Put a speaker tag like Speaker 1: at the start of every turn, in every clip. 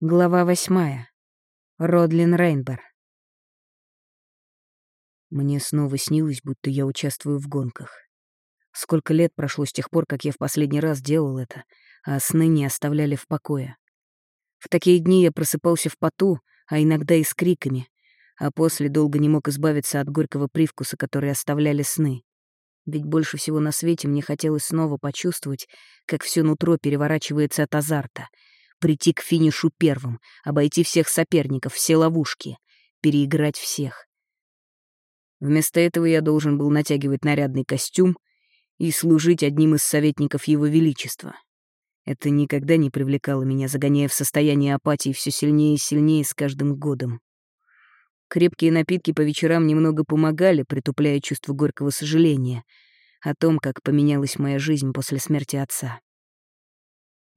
Speaker 1: Глава восьмая. Родлин Рейнбер. Мне снова снилось, будто я участвую в гонках. Сколько лет прошло с тех пор, как я в последний раз делал это, а сны не оставляли в покое. В такие дни я просыпался в поту, а иногда и с криками, а после долго не мог избавиться от горького привкуса, который оставляли сны. Ведь больше всего на свете мне хотелось снова почувствовать, как все нутро переворачивается от азарта — прийти к финишу первым, обойти всех соперников, все ловушки, переиграть всех. Вместо этого я должен был натягивать нарядный костюм и служить одним из советников Его Величества. Это никогда не привлекало меня, загоняя в состояние апатии все сильнее и сильнее с каждым годом. Крепкие напитки по вечерам немного помогали, притупляя чувство горького сожаления о том, как поменялась моя жизнь после смерти отца.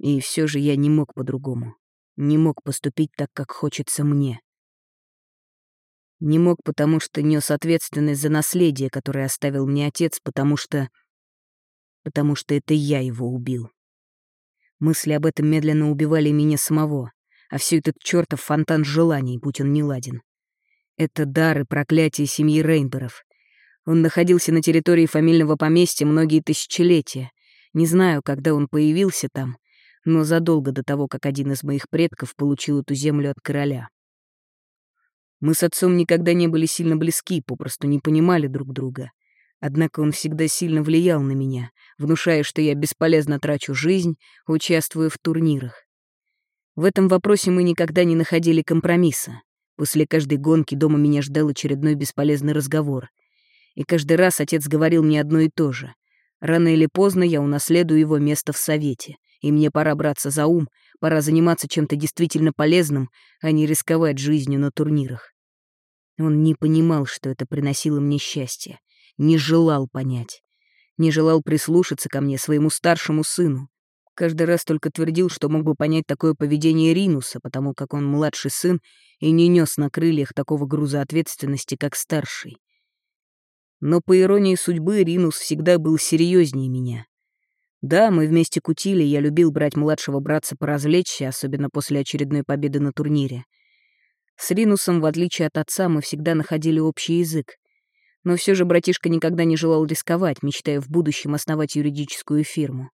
Speaker 1: И все же я не мог по-другому. Не мог поступить так, как хочется мне. Не мог, потому что нес ответственность за наследие, которое оставил мне отец, потому что... Потому что это я его убил. Мысли об этом медленно убивали меня самого, а все этот чертов фонтан желаний, будь он неладен. Это дары проклятия семьи Рейнберов. Он находился на территории фамильного поместья многие тысячелетия. Не знаю, когда он появился там, но задолго до того, как один из моих предков получил эту землю от короля. Мы с отцом никогда не были сильно близки, попросту не понимали друг друга. Однако он всегда сильно влиял на меня, внушая, что я бесполезно трачу жизнь, участвуя в турнирах. В этом вопросе мы никогда не находили компромисса. После каждой гонки дома меня ждал очередной бесполезный разговор. И каждый раз отец говорил мне одно и то же. Рано или поздно я унаследую его место в совете — и мне пора браться за ум, пора заниматься чем-то действительно полезным, а не рисковать жизнью на турнирах. Он не понимал, что это приносило мне счастье, не желал понять, не желал прислушаться ко мне, своему старшему сыну. Каждый раз только твердил, что мог бы понять такое поведение Ринуса, потому как он младший сын и не нес на крыльях такого груза ответственности, как старший. Но по иронии судьбы Ринус всегда был серьезнее меня. Да, мы вместе кутили, я любил брать младшего братца поразвлечься, особенно после очередной победы на турнире. С Ринусом, в отличие от отца, мы всегда находили общий язык. Но все же братишка никогда не желал рисковать, мечтая в будущем основать юридическую фирму.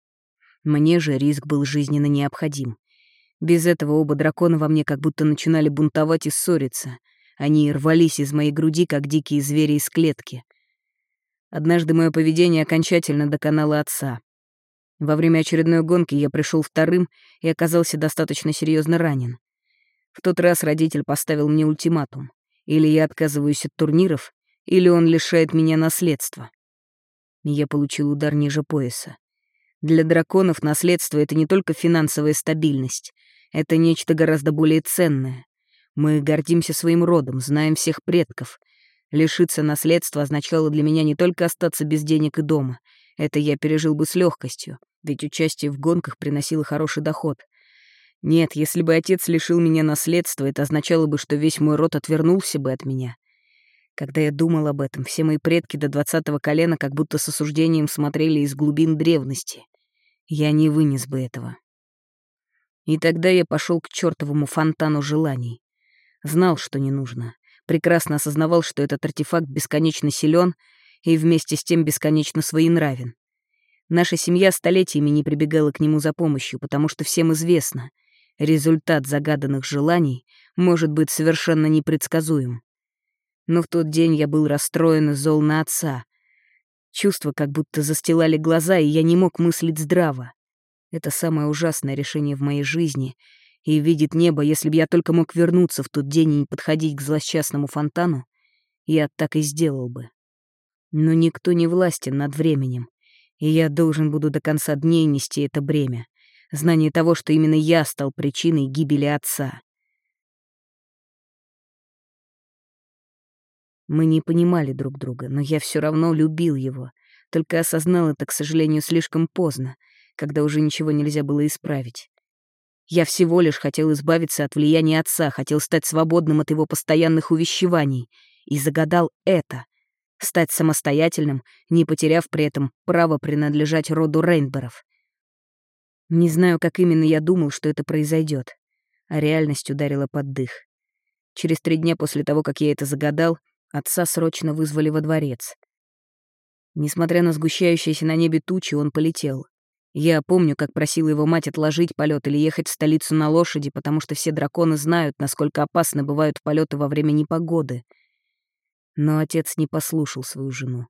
Speaker 1: Мне же риск был жизненно необходим. Без этого оба дракона во мне как будто начинали бунтовать и ссориться. Они рвались из моей груди, как дикие звери из клетки. Однажды мое поведение окончательно доконало отца. Во время очередной гонки я пришел вторым и оказался достаточно серьезно ранен. В тот раз родитель поставил мне ультиматум. Или я отказываюсь от турниров, или он лишает меня наследства. я получил удар ниже пояса. Для драконов наследство — это не только финансовая стабильность, это нечто гораздо более ценное. Мы гордимся своим родом, знаем всех предков. Лишиться наследства означало для меня не только остаться без денег и дома — это я пережил бы с легкостью, ведь участие в гонках приносило хороший доход. Нет, если бы отец лишил меня наследства, это означало бы, что весь мой род отвернулся бы от меня. Когда я думал об этом, все мои предки до двадцатого колена как будто с осуждением смотрели из глубин древности. Я не вынес бы этого. И тогда я пошел к чертовому фонтану желаний. Знал, что не нужно. Прекрасно осознавал, что этот артефакт бесконечно силен и вместе с тем бесконечно своенравен. Наша семья столетиями не прибегала к нему за помощью, потому что всем известно, результат загаданных желаний может быть совершенно непредсказуем. Но в тот день я был расстроен и зол на отца. Чувства как будто застилали глаза, и я не мог мыслить здраво. Это самое ужасное решение в моей жизни, и видит небо, если бы я только мог вернуться в тот день и не подходить к злосчастному фонтану, я так и сделал бы. Но никто не властен над временем, и я должен буду до конца дней нести это бремя. Знание того, что именно я стал причиной гибели отца. Мы не понимали друг друга, но я все равно любил его, только осознал это, к сожалению, слишком поздно, когда уже ничего нельзя было исправить. Я всего лишь хотел избавиться от влияния отца, хотел стать свободным от его постоянных увещеваний, и загадал это, стать самостоятельным, не потеряв при этом право принадлежать роду Рейнберов. Не знаю, как именно я думал, что это произойдет. а реальность ударила под дых. Через три дня после того, как я это загадал, отца срочно вызвали во дворец. Несмотря на сгущающиеся на небе тучи, он полетел. Я помню, как просила его мать отложить полет или ехать в столицу на лошади, потому что все драконы знают, насколько опасны бывают полеты во время непогоды. Но отец не послушал свою жену.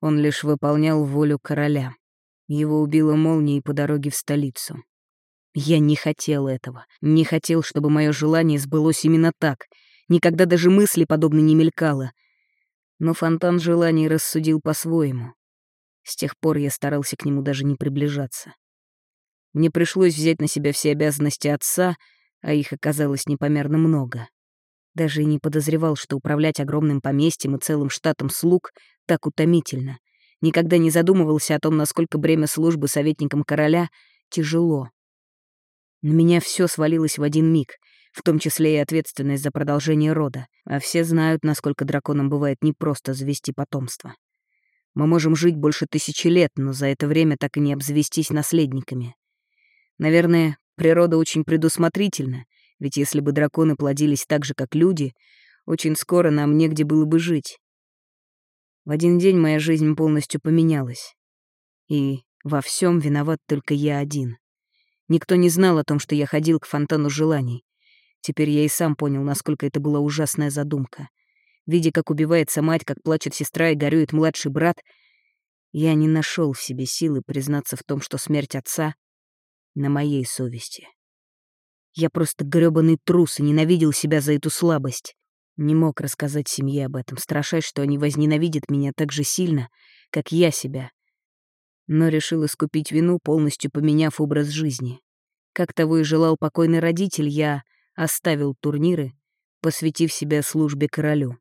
Speaker 1: Он лишь выполнял волю короля. Его убила молнией по дороге в столицу. Я не хотел этого. Не хотел, чтобы мое желание сбылось именно так. Никогда даже мысли подобной не мелькало. Но фонтан желаний рассудил по-своему. С тех пор я старался к нему даже не приближаться. Мне пришлось взять на себя все обязанности отца, а их оказалось непомерно много. Даже и не подозревал, что управлять огромным поместьем и целым штатом слуг так утомительно. Никогда не задумывался о том, насколько бремя службы советником короля тяжело. На меня все свалилось в один миг, в том числе и ответственность за продолжение рода, а все знают, насколько драконам бывает непросто завести потомство. Мы можем жить больше тысячи лет, но за это время так и не обзавестись наследниками. Наверное, природа очень предусмотрительна, ведь если бы драконы плодились так же, как люди, очень скоро нам негде было бы жить. В один день моя жизнь полностью поменялась. И во всем виноват только я один. Никто не знал о том, что я ходил к фонтану желаний. Теперь я и сам понял, насколько это была ужасная задумка. Видя, как убивается мать, как плачет сестра и горюет младший брат, я не нашел в себе силы признаться в том, что смерть отца на моей совести. Я просто грёбаный трус и ненавидел себя за эту слабость. Не мог рассказать семье об этом, страшась, что они возненавидят меня так же сильно, как я себя. Но решил искупить вину, полностью поменяв образ жизни. Как того и желал покойный родитель, я оставил турниры, посвятив себя службе королю.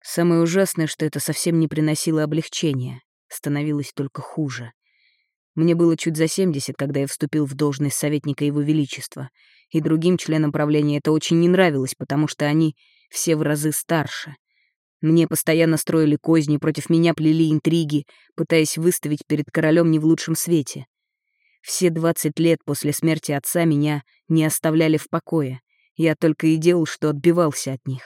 Speaker 1: Самое ужасное, что это совсем не приносило облегчения, становилось только хуже. Мне было чуть за 70, когда я вступил в должность советника Его Величества, и другим членам правления это очень не нравилось, потому что они все в разы старше. Мне постоянно строили козни, против меня плели интриги, пытаясь выставить перед королем не в лучшем свете. Все 20 лет после смерти отца меня не оставляли в покое. Я только и делал, что отбивался от них.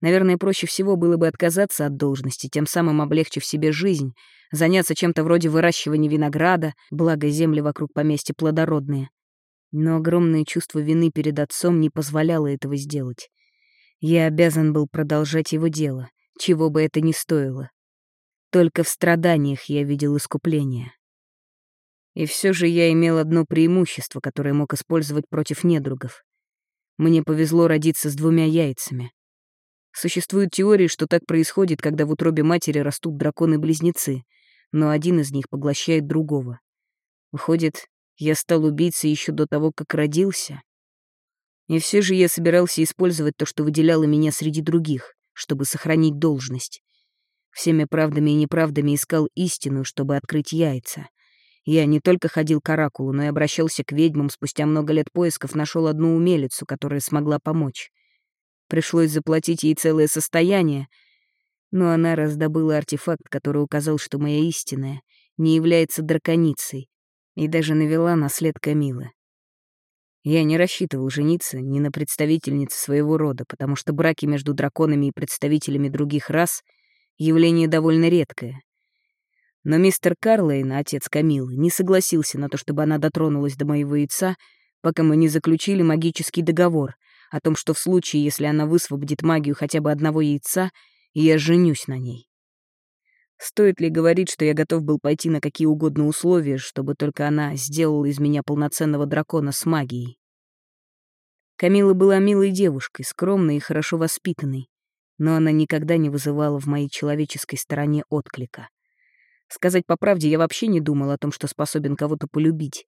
Speaker 1: Наверное, проще всего было бы отказаться от должности, тем самым облегчив себе жизнь, заняться чем-то вроде выращивания винограда, благо земли вокруг поместья плодородные. Но огромное чувство вины перед отцом не позволяло этого сделать. Я обязан был продолжать его дело, чего бы это ни стоило. Только в страданиях я видел искупление. И все же я имел одно преимущество, которое мог использовать против недругов. Мне повезло родиться с двумя яйцами. Существуют теории, что так происходит, когда в утробе матери растут драконы-близнецы, но один из них поглощает другого. Выходит, я стал убийцей еще до того, как родился. И все же я собирался использовать то, что выделяло меня среди других, чтобы сохранить должность. Всеми правдами и неправдами искал истину, чтобы открыть яйца. Я не только ходил к оракулу, но и обращался к ведьмам. Спустя много лет поисков нашел одну умелицу, которая смогла помочь. Пришлось заплатить ей целое состояние, но она раздобыла артефакт, который указал, что моя истинная не является драконицей, и даже навела на след Камилы. Я не рассчитывал жениться ни на представительнице своего рода, потому что браки между драконами и представителями других рас — явление довольно редкое. Но мистер Карлейн, отец Камилы, не согласился на то, чтобы она дотронулась до моего яйца, пока мы не заключили магический договор — о том, что в случае, если она высвободит магию хотя бы одного яйца, я женюсь на ней. Стоит ли говорить, что я готов был пойти на какие угодно условия, чтобы только она сделала из меня полноценного дракона с магией? Камила была милой девушкой, скромной и хорошо воспитанной, но она никогда не вызывала в моей человеческой стороне отклика. Сказать по правде, я вообще не думал о том, что способен кого-то полюбить.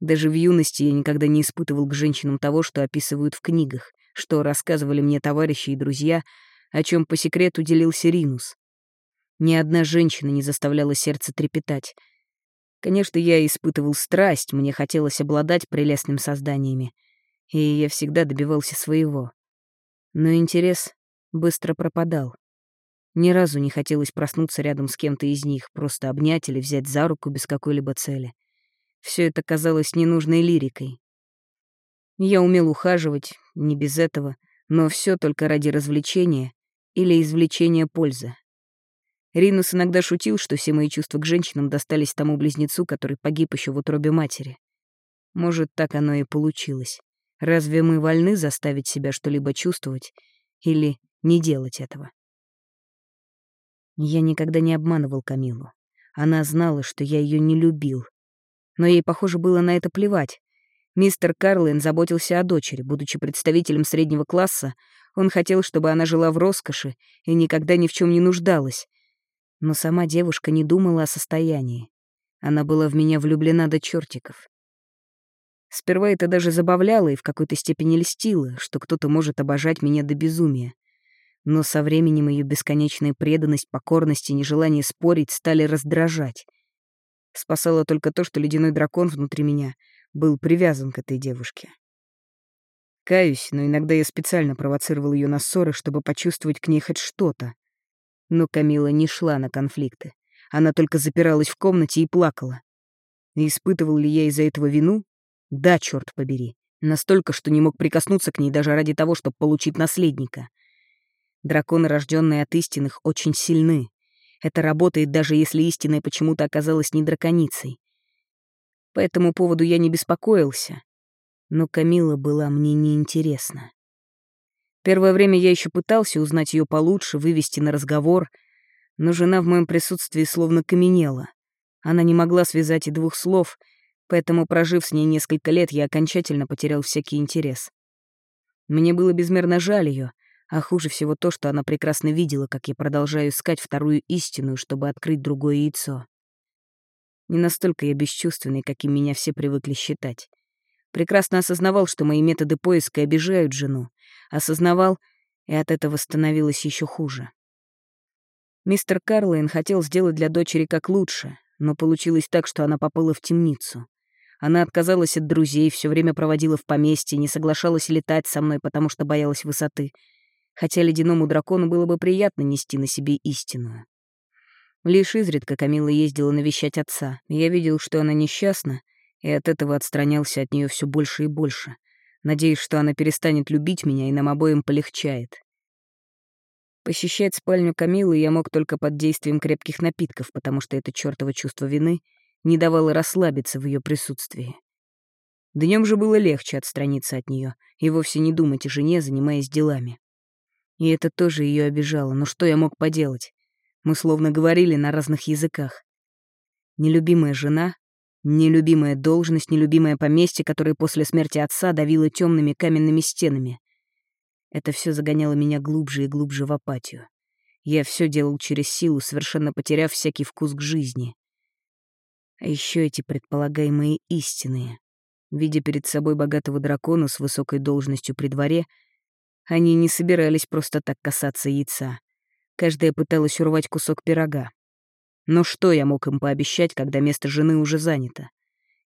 Speaker 1: Даже в юности я никогда не испытывал к женщинам того, что описывают в книгах, что рассказывали мне товарищи и друзья, о чем по секрету делился Ринус. Ни одна женщина не заставляла сердце трепетать. Конечно, я испытывал страсть, мне хотелось обладать прелестными созданиями, и я всегда добивался своего. Но интерес быстро пропадал. Ни разу не хотелось проснуться рядом с кем-то из них, просто обнять или взять за руку без какой-либо цели. Все это казалось ненужной лирикой. Я умел ухаживать, не без этого, но все только ради развлечения или извлечения пользы. Ринус иногда шутил, что все мои чувства к женщинам достались тому близнецу, который погиб еще в утробе матери. Может, так оно и получилось. Разве мы вольны заставить себя что-либо чувствовать или не делать этого? Я никогда не обманывал Камилу. Она знала, что я ее не любил. Но ей, похоже, было на это плевать. Мистер Карлин заботился о дочери. Будучи представителем среднего класса, он хотел, чтобы она жила в роскоши и никогда ни в чем не нуждалась. Но сама девушка не думала о состоянии. Она была в меня влюблена до чертиков. Сперва это даже забавляло и в какой-то степени льстило, что кто-то может обожать меня до безумия. Но со временем ее бесконечная преданность, покорность и нежелание спорить стали раздражать. Спасало только то, что ледяной дракон внутри меня был привязан к этой девушке. Каюсь, но иногда я специально провоцировал ее на ссоры, чтобы почувствовать к ней хоть что-то. Но Камила не шла на конфликты. Она только запиралась в комнате и плакала. И испытывал ли я из-за этого вину? Да, черт побери. Настолько, что не мог прикоснуться к ней даже ради того, чтобы получить наследника. Драконы, рожденные от истинных, очень сильны. Это работает, даже если истинная почему-то оказалась не драконицей. По этому поводу я не беспокоился. Но Камила была мне неинтересна. Первое время я еще пытался узнать ее получше, вывести на разговор, но жена в моем присутствии словно каменела. Она не могла связать и двух слов — Поэтому, прожив с ней несколько лет, я окончательно потерял всякий интерес. Мне было безмерно жаль ее, а хуже всего то, что она прекрасно видела, как я продолжаю искать вторую истину, чтобы открыть другое яйцо. Не настолько я бесчувственный, каким меня все привыкли считать. Прекрасно осознавал, что мои методы поиска обижают жену. Осознавал, и от этого становилось еще хуже. Мистер Карлайн хотел сделать для дочери как лучше, но получилось так, что она попала в темницу. Она отказалась от друзей, все время проводила в поместье, не соглашалась летать со мной, потому что боялась высоты. Хотя ледяному дракону было бы приятно нести на себе истинную. Лишь изредка Камила ездила навещать отца. Я видел, что она несчастна, и от этого отстранялся от нее все больше и больше, надеясь, что она перестанет любить меня и нам обоим полегчает. Посещать спальню Камилы я мог только под действием крепких напитков, потому что это чёртово чувство вины не давало расслабиться в ее присутствии. Днем же было легче отстраниться от нее и вовсе не думать о жене, занимаясь делами. И это тоже ее обижало, но что я мог поделать? Мы словно говорили на разных языках. Нелюбимая жена, нелюбимая должность, нелюбимое поместье, которое после смерти отца давило темными каменными стенами. Это все загоняло меня глубже и глубже в апатию. Я все делал через силу, совершенно потеряв всякий вкус к жизни. А еще эти предполагаемые истинные. Видя перед собой богатого дракона с высокой должностью при дворе, они не собирались просто так касаться яйца. Каждая пыталась урвать кусок пирога. Но что я мог им пообещать, когда место жены уже занято?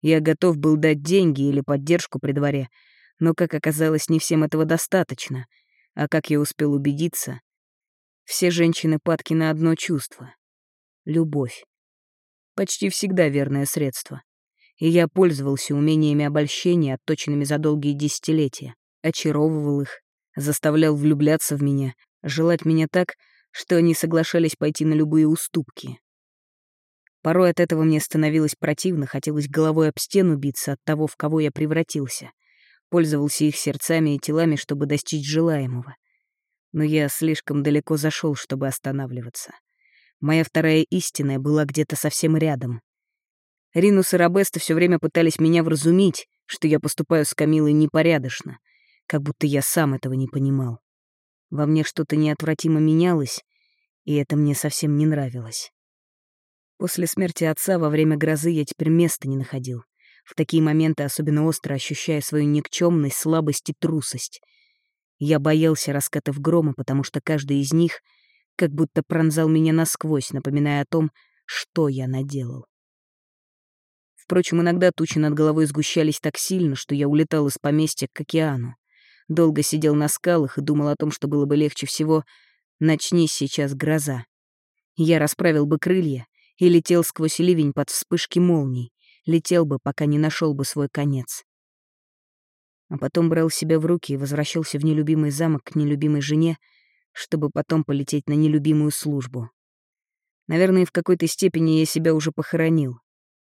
Speaker 1: Я готов был дать деньги или поддержку при дворе, но, как оказалось, не всем этого достаточно. А как я успел убедиться, все женщины падки на одно чувство — любовь почти всегда верное средство. И я пользовался умениями обольщения, отточенными за долгие десятилетия, очаровывал их, заставлял влюбляться в меня, желать меня так, что они соглашались пойти на любые уступки. Порой от этого мне становилось противно, хотелось головой об стену биться от того, в кого я превратился. Пользовался их сердцами и телами, чтобы достичь желаемого. Но я слишком далеко зашел, чтобы останавливаться. Моя вторая истинная была где-то совсем рядом. Ринус и Робеста все время пытались меня вразумить, что я поступаю с Камилой непорядочно, как будто я сам этого не понимал. Во мне что-то неотвратимо менялось, и это мне совсем не нравилось. После смерти отца во время грозы я теперь места не находил. В такие моменты особенно остро ощущая свою никчемность, слабость и трусость. Я боялся раскатов грома, потому что каждый из них — как будто пронзал меня насквозь, напоминая о том, что я наделал. Впрочем, иногда тучи над головой сгущались так сильно, что я улетал из поместья к океану. Долго сидел на скалах и думал о том, что было бы легче всего «начнись сейчас гроза». Я расправил бы крылья и летел сквозь ливень под вспышки молний, летел бы, пока не нашел бы свой конец. а потом брал себя в руки и возвращался в нелюбимый замок к нелюбимой жене, чтобы потом полететь на нелюбимую службу. Наверное, в какой-то степени я себя уже похоронил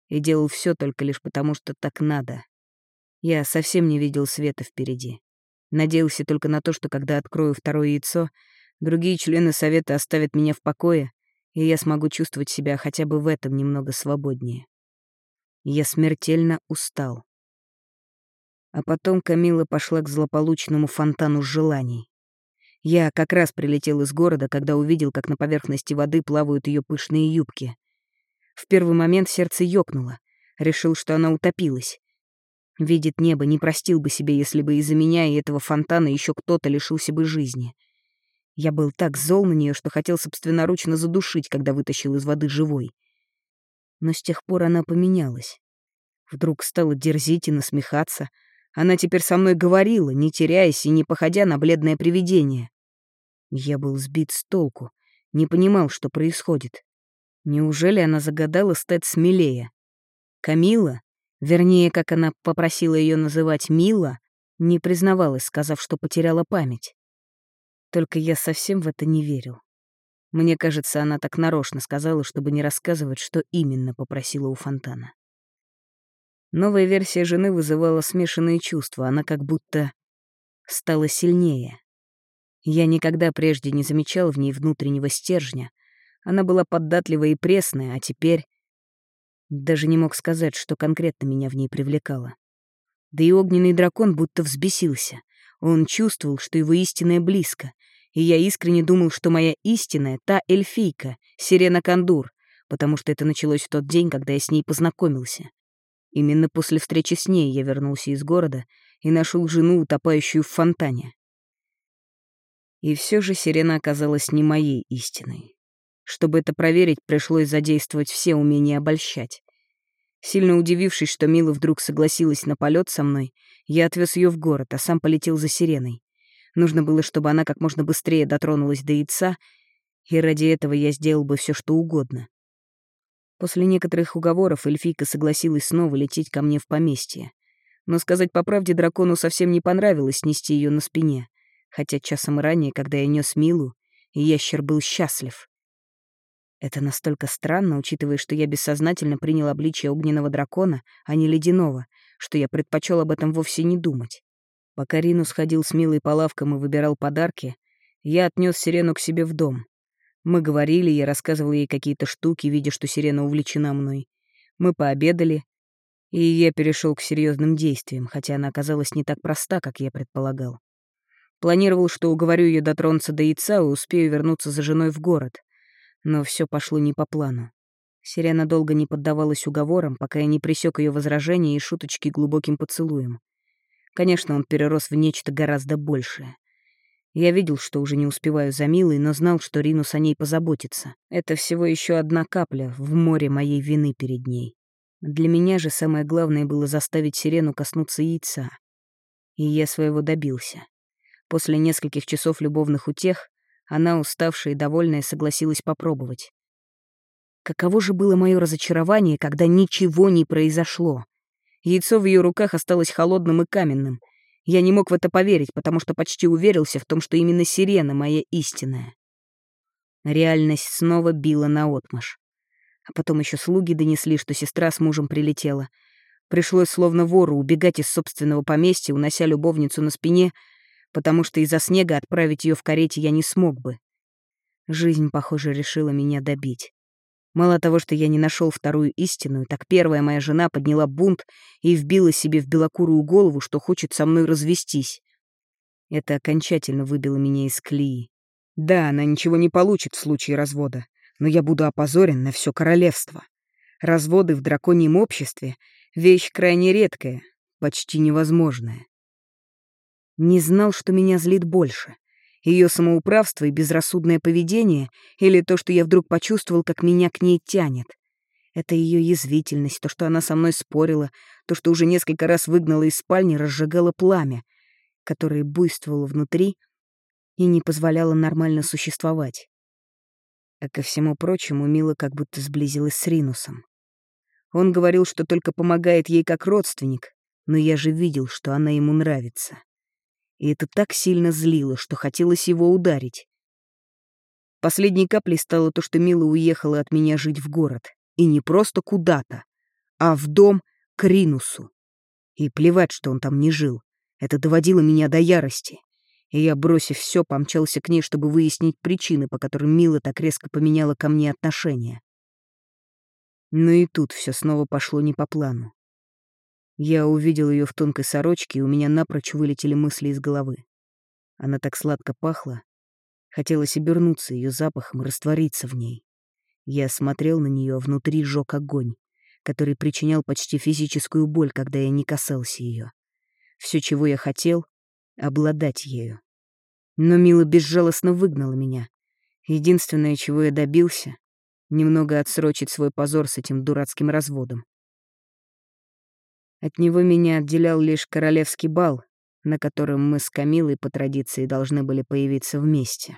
Speaker 1: и делал все только лишь потому, что так надо. Я совсем не видел света впереди. Надеялся только на то, что когда открою второе яйцо, другие члены совета оставят меня в покое, и я смогу чувствовать себя хотя бы в этом немного свободнее. Я смертельно устал. А потом Камила пошла к злополучному фонтану желаний. Я как раз прилетел из города, когда увидел, как на поверхности воды плавают ее пышные юбки. В первый момент сердце ёкнуло. Решил, что она утопилась. Видит небо, не простил бы себе, если бы из-за меня и этого фонтана еще кто-то лишился бы жизни. Я был так зол на нее, что хотел собственноручно задушить, когда вытащил из воды живой. Но с тех пор она поменялась. Вдруг стала дерзить и насмехаться. Она теперь со мной говорила, не теряясь и не походя на бледное привидение. Я был сбит с толку, не понимал, что происходит. Неужели она загадала стать смелее? Камила, вернее, как она попросила ее называть Мила, не признавалась, сказав, что потеряла память. Только я совсем в это не верил. Мне кажется, она так нарочно сказала, чтобы не рассказывать, что именно попросила у фонтана. Новая версия жены вызывала смешанные чувства, она как будто стала сильнее. Я никогда прежде не замечал в ней внутреннего стержня. Она была податливая и пресная, а теперь... Даже не мог сказать, что конкретно меня в ней привлекало. Да и огненный дракон будто взбесился. Он чувствовал, что его истинное близко, и я искренне думал, что моя истинная — та эльфийка, Сирена Кандур, потому что это началось в тот день, когда я с ней познакомился. Именно после встречи с ней я вернулся из города и нашел жену, утопающую в фонтане. И все же Сирена оказалась не моей истиной. Чтобы это проверить, пришлось задействовать все умения обольщать. Сильно удивившись, что Мила вдруг согласилась на полет со мной, я отвез ее в город, а сам полетел за сиреной. Нужно было, чтобы она как можно быстрее дотронулась до яйца, и ради этого я сделал бы все, что угодно. После некоторых уговоров эльфийка согласилась снова лететь ко мне в поместье. Но сказать по правде, дракону совсем не понравилось нести ее на спине, хотя часом ранее, когда я нес Милу, ящер был счастлив. Это настолько странно, учитывая, что я бессознательно принял обличие огненного дракона, а не ледяного, что я предпочел об этом вовсе не думать. Пока Рину сходил с Милой по лавкам и выбирал подарки, я отнес Сирену к себе в дом. Мы говорили, я рассказывал ей какие-то штуки, видя, что Сирена увлечена мной. Мы пообедали, и я перешел к серьезным действиям, хотя она оказалась не так проста, как я предполагал. Планировал, что уговорю ее дотронуться до яйца и успею вернуться за женой в город. Но все пошло не по плану. Сирена долго не поддавалась уговорам, пока я не присек ее возражения и шуточки глубоким поцелуем. Конечно, он перерос в нечто гораздо большее. Я видел, что уже не успеваю за Милой, но знал, что Ринус о ней позаботится. Это всего еще одна капля в море моей вины перед ней. Для меня же самое главное было заставить Сирену коснуться яйца. И я своего добился. После нескольких часов любовных утех она, уставшая и довольная, согласилась попробовать. Каково же было мое разочарование, когда ничего не произошло. Яйцо в ее руках осталось холодным и каменным. Я не мог в это поверить, потому что почти уверился в том, что именно сирена моя истинная. Реальность снова била наотмашь. А потом еще слуги донесли, что сестра с мужем прилетела. Пришлось словно вору убегать из собственного поместья, унося любовницу на спине, потому что из-за снега отправить ее в карете я не смог бы. Жизнь, похоже, решила меня добить. Мало того, что я не нашел вторую истинную, так первая моя жена подняла бунт и вбила себе в белокурую голову, что хочет со мной развестись. Это окончательно выбило меня из клеи. Да, она ничего не получит в случае развода, но я буду опозорен на все королевство. Разводы в драконьем обществе — вещь крайне редкая, почти невозможная. Не знал, что меня злит больше ее самоуправство и безрассудное поведение, или то, что я вдруг почувствовал, как меня к ней тянет. Это ее язвительность, то, что она со мной спорила, то, что уже несколько раз выгнала из спальни, разжигало пламя, которое буйствовало внутри и не позволяло нормально существовать. А ко всему прочему, Мила как будто сблизилась с Ринусом. Он говорил, что только помогает ей как родственник, но я же видел, что она ему нравится. И это так сильно злило, что хотелось его ударить. Последней каплей стало то, что Мила уехала от меня жить в город. И не просто куда-то, а в дом к Ринусу. И плевать, что он там не жил. Это доводило меня до ярости. И я, бросив все, помчался к ней, чтобы выяснить причины, по которым Мила так резко поменяла ко мне отношение. Но и тут все снова пошло не по плану. Я увидел ее в тонкой сорочке, и у меня напрочь вылетели мысли из головы. Она так сладко пахла. Хотелось обернуться ее запахом и раствориться в ней. Я смотрел на нее, а внутри жёг огонь, который причинял почти физическую боль, когда я не касался ее. Все, чего я хотел — обладать ею. Но Мила безжалостно выгнала меня. Единственное, чего я добился — немного отсрочить свой позор с этим дурацким разводом. От него меня отделял лишь королевский бал, на котором мы с Камилой по традиции должны были появиться вместе.